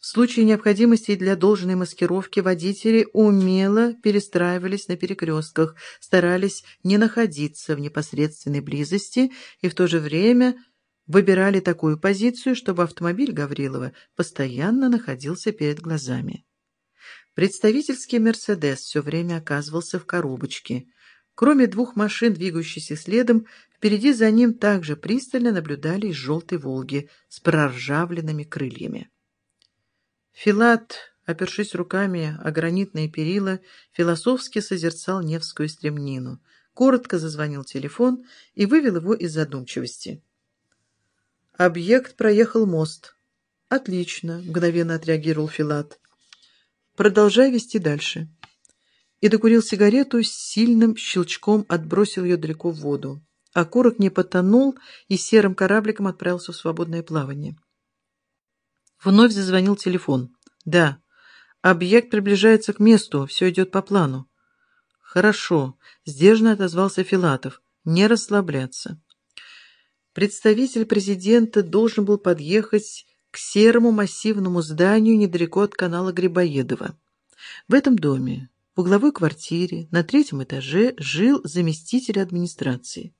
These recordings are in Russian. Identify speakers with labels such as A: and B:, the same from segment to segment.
A: В случае необходимости для должной маскировки водители умело перестраивались на перекрестках, старались не находиться в непосредственной близости и в то же время выбирали такую позицию, чтобы автомобиль Гаврилова постоянно находился перед глазами. Представительский «Мерседес» все время оказывался в коробочке. Кроме двух машин, двигающихся следом, впереди за ним также пристально наблюдали из «желтой Волги» с проржавленными крыльями. Филат, опершись руками о гранитные перила, философски созерцал Невскую стремнину. Коротко зазвонил телефон и вывел его из задумчивости. Объект проехал мост. «Отлично», — мгновенно отреагировал Филат. «Продолжай вести дальше». И докурил сигарету, с сильным щелчком отбросил ее далеко в воду. Окурок не потонул и серым корабликом отправился в свободное плавание. Вновь зазвонил телефон. «Да. Объект приближается к месту. Все идет по плану». «Хорошо», — сдержанно отозвался Филатов. «Не расслабляться». Представитель президента должен был подъехать к серому массивному зданию недалеко от канала Грибоедова. В этом доме, в угловой квартире, на третьем этаже, жил заместитель администрации.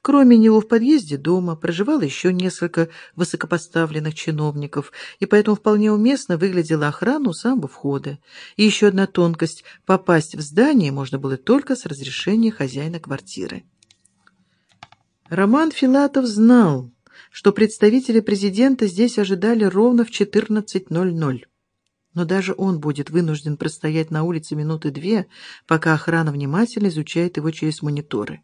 A: Кроме него в подъезде дома проживало еще несколько высокопоставленных чиновников, и поэтому вполне уместно выглядела охрана у самого входа. И еще одна тонкость – попасть в здание можно было только с разрешения хозяина квартиры. Роман Филатов знал, что представители президента здесь ожидали ровно в 14.00. Но даже он будет вынужден простоять на улице минуты две, пока охрана внимательно изучает его через мониторы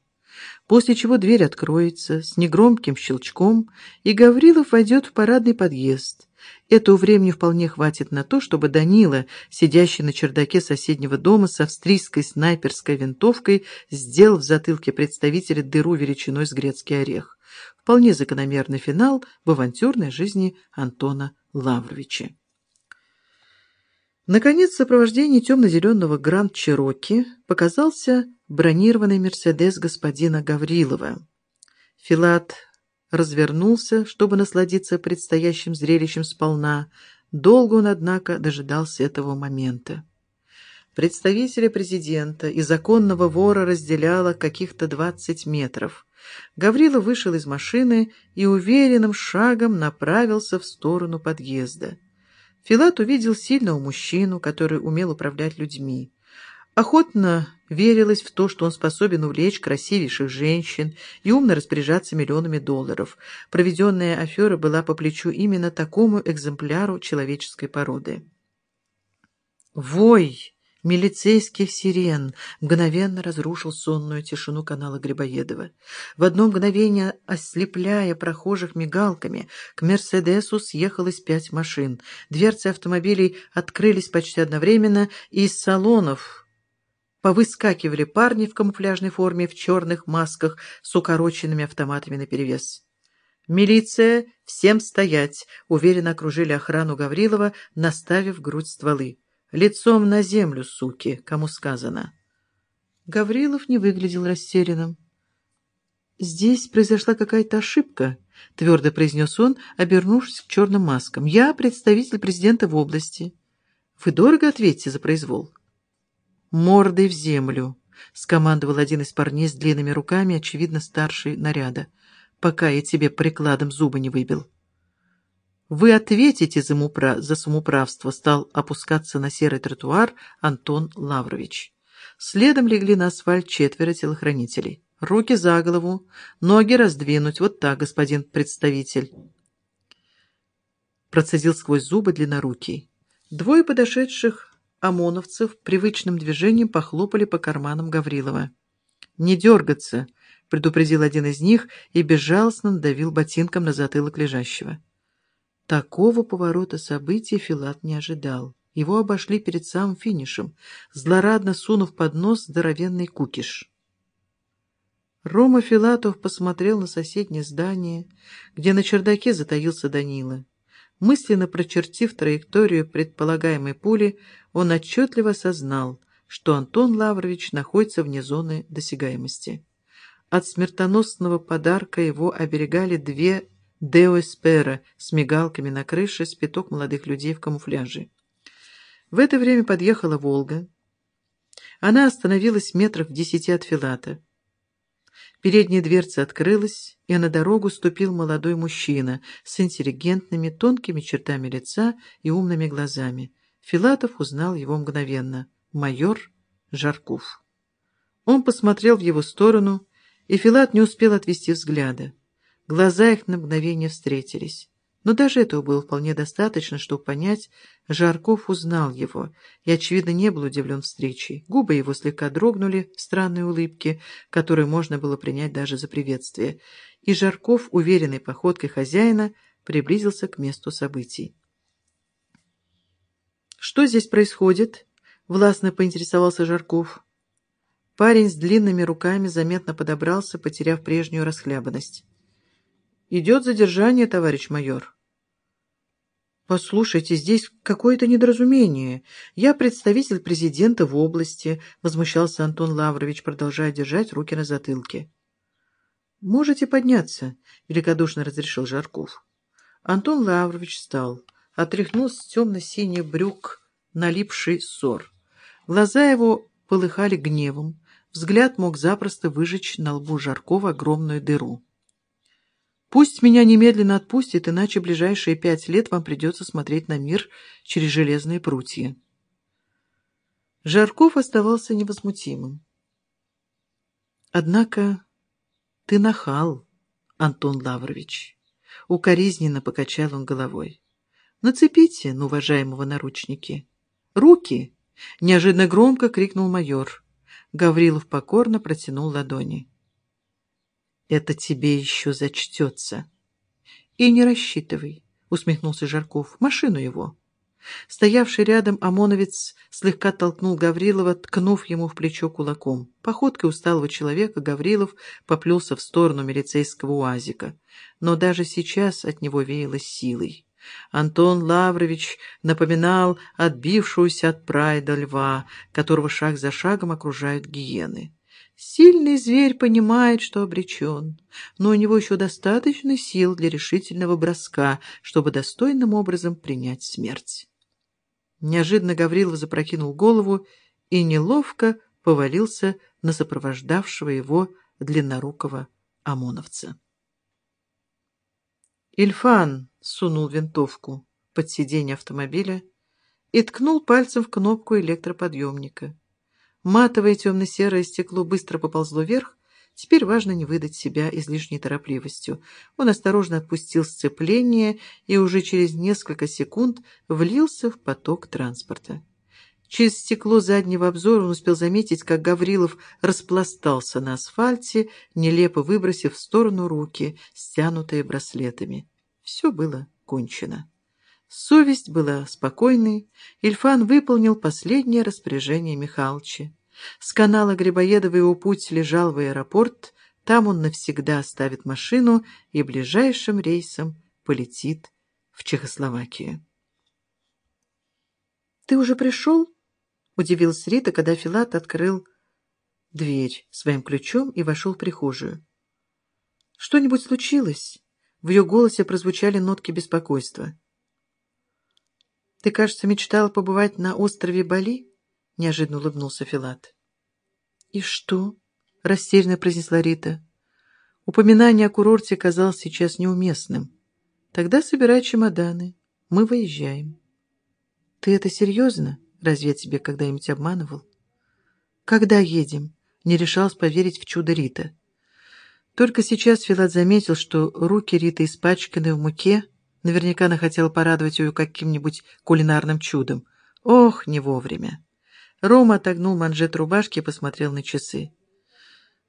A: после чего дверь откроется с негромким щелчком, и Гаврилов войдет в парадный подъезд. Этого времени вполне хватит на то, чтобы Данила, сидящий на чердаке соседнего дома с австрийской снайперской винтовкой, сделал в затылке представителя дыру величиной с грецкий орех. Вполне закономерный финал в авантюрной жизни Антона Лавровича. Наконец, в сопровождении темно-зеленого Гранд Чироки показался бронированный «Мерседес» господина Гаврилова. Филат развернулся, чтобы насладиться предстоящим зрелищем сполна. Долго он, однако, дожидался этого момента. Представителя президента и законного вора разделяло каких-то двадцать метров. Гаврилов вышел из машины и уверенным шагом направился в сторону подъезда. Филат увидел сильного мужчину, который умел управлять людьми. Охотно верилось в то, что он способен увлечь красивейших женщин и умно распоряжаться миллионами долларов. Проведенная афера была по плечу именно такому экземпляру человеческой породы. «Вой!» Милицейских сирен мгновенно разрушил сонную тишину канала Грибоедова. В одно мгновение, ослепляя прохожих мигалками, к «Мерседесу» съехалось пять машин. Дверцы автомобилей открылись почти одновременно, и из салонов повыскакивали парни в камуфляжной форме, в черных масках с укороченными автоматами наперевес. «Милиция! Всем стоять!» — уверенно окружили охрану Гаврилова, наставив грудь стволы. Лицом на землю, суки, кому сказано. Гаврилов не выглядел растерянным. «Здесь произошла какая-то ошибка», — твердо произнес он, обернувшись к черным маскам. «Я представитель президента в области. Вы дорого ответите за произвол?» «Мордой в землю», — скомандовал один из парней с длинными руками, очевидно, старший наряда, «пока я тебе прикладом зубы не выбил». Вы ответите за, мупра... за самоуправство, стал опускаться на серый тротуар Антон Лаврович. Следом легли на асфальт четверо телохранителей. Руки за голову, ноги раздвинуть. Вот так, господин представитель. Процедил сквозь зубы длиннорукий. Двое подошедших ОМОНовцев привычным движением похлопали по карманам Гаврилова. «Не дергаться!» — предупредил один из них и безжалостно надавил ботинком на затылок лежащего. Такого поворота событий Филат не ожидал. Его обошли перед самым финишем, злорадно сунув под нос здоровенный кукиш. Рома Филатов посмотрел на соседнее здание, где на чердаке затаился Данила. Мысленно прочертив траекторию предполагаемой пули, он отчетливо осознал, что Антон Лаврович находится вне зоны досягаемости. От смертоносного подарка его оберегали две Део Эспера с мигалками на крыше, спиток молодых людей в камуфляже. В это время подъехала «Волга». Она остановилась метров в десяти от Филата. Передняя дверца открылась, и на дорогу ступил молодой мужчина с интеллигентными, тонкими чертами лица и умными глазами. Филатов узнал его мгновенно. Майор Жарков. Он посмотрел в его сторону, и Филат не успел отвести взгляда. Глаза их на мгновение встретились. Но даже этого было вполне достаточно, чтобы понять, Жарков узнал его и, очевидно, не был удивлен встречей. Губы его слегка дрогнули в странной улыбке, которую можно было принять даже за приветствие. И Жарков, уверенной походкой хозяина, приблизился к месту событий. «Что здесь происходит?» — властно поинтересовался Жарков. Парень с длинными руками заметно подобрался, потеряв прежнюю расхлябанность. «Идет задержание, товарищ майор». «Послушайте, здесь какое-то недоразумение. Я представитель президента в области», — возмущался Антон Лаврович, продолжая держать руки на затылке. «Можете подняться», — великодушно разрешил Жарков. Антон Лаврович встал, отряхнул с темно-синих брюк налипший ссор. Глаза его полыхали гневом, взгляд мог запросто выжечь на лбу Жаркова огромную дыру. Пусть меня немедленно отпустит, иначе ближайшие пять лет вам придется смотреть на мир через железные прутья. Жарков оставался невозмутимым. Однако ты нахал, Антон Лаврович. Укоризненно покачал он головой. Нацепите на уважаемого наручники. Руки! Неожиданно громко крикнул майор. Гаврилов покорно протянул ладони. Это тебе еще зачтется. И не рассчитывай, усмехнулся Жарков. Машину его. Стоявший рядом ОМОНовец слегка толкнул Гаврилова, ткнув ему в плечо кулаком. Походкой усталого человека Гаврилов поплелся в сторону милицейского уазика. Но даже сейчас от него веяло силой. Антон Лаврович напоминал отбившуюся от прайда льва, которого шаг за шагом окружают гиены. Сильный зверь понимает, что обречен, но у него еще достаточно сил для решительного броска, чтобы достойным образом принять смерть. Неожиданно Гаврилов запрокинул голову и неловко повалился на сопровождавшего его длиннорукого ОМОНовца. Ильфан сунул винтовку под сиденье автомобиля и ткнул пальцем в кнопку электроподъемника. Матовое темно-серое стекло быстро поползло вверх. Теперь важно не выдать себя излишней торопливостью. Он осторожно отпустил сцепление и уже через несколько секунд влился в поток транспорта. Через стекло заднего обзора он успел заметить, как Гаврилов распластался на асфальте, нелепо выбросив в сторону руки, стянутые браслетами. Все было кончено. Совесть была спокойной, Ильфан выполнил последнее распоряжение Михалыча. С канала Грибоедова его путь лежал в аэропорт, там он навсегда оставит машину и ближайшим рейсом полетит в Чехословакию. «Ты уже пришел?» — удивилась Рита, когда Филат открыл дверь своим ключом и вошел в прихожую. «Что-нибудь случилось?» В ее голосе прозвучали нотки беспокойства. «Ты, кажется, мечтала побывать на острове Бали?» — неожиданно улыбнулся Филат. «И что?» — растерянно произнесла Рита. Упоминание о курорте казалось сейчас неуместным. «Тогда собирай чемоданы. Мы выезжаем». «Ты это серьезно? Разве я тебе когда-нибудь обманывал?» «Когда едем?» — не решалась поверить в чудо Рита. Только сейчас Филат заметил, что руки Риты испачканы в муке, Наверняка она хотела порадовать ее каким-нибудь кулинарным чудом. Ох, не вовремя. Рома отогнул манжет рубашки и посмотрел на часы.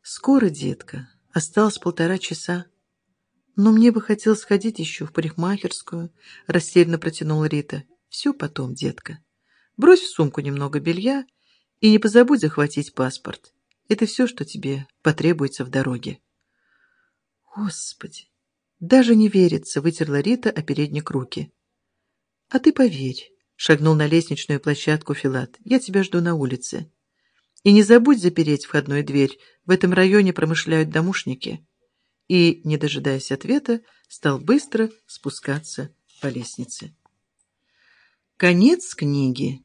A: «Скоро, детка. Осталось полтора часа. Но мне бы хотелось сходить еще в парикмахерскую», — растерянно протянула Рита. «Все потом, детка. Брось в сумку немного белья и не позабудь захватить паспорт. Это все, что тебе потребуется в дороге». «Господи, «Даже не верится», — вытерла Рита о передник руки. «А ты поверь», — шагнул на лестничную площадку Филат. «Я тебя жду на улице. И не забудь запереть входную дверь. В этом районе промышляют домушники. и, не дожидаясь ответа, стал быстро спускаться по лестнице. Конец книги.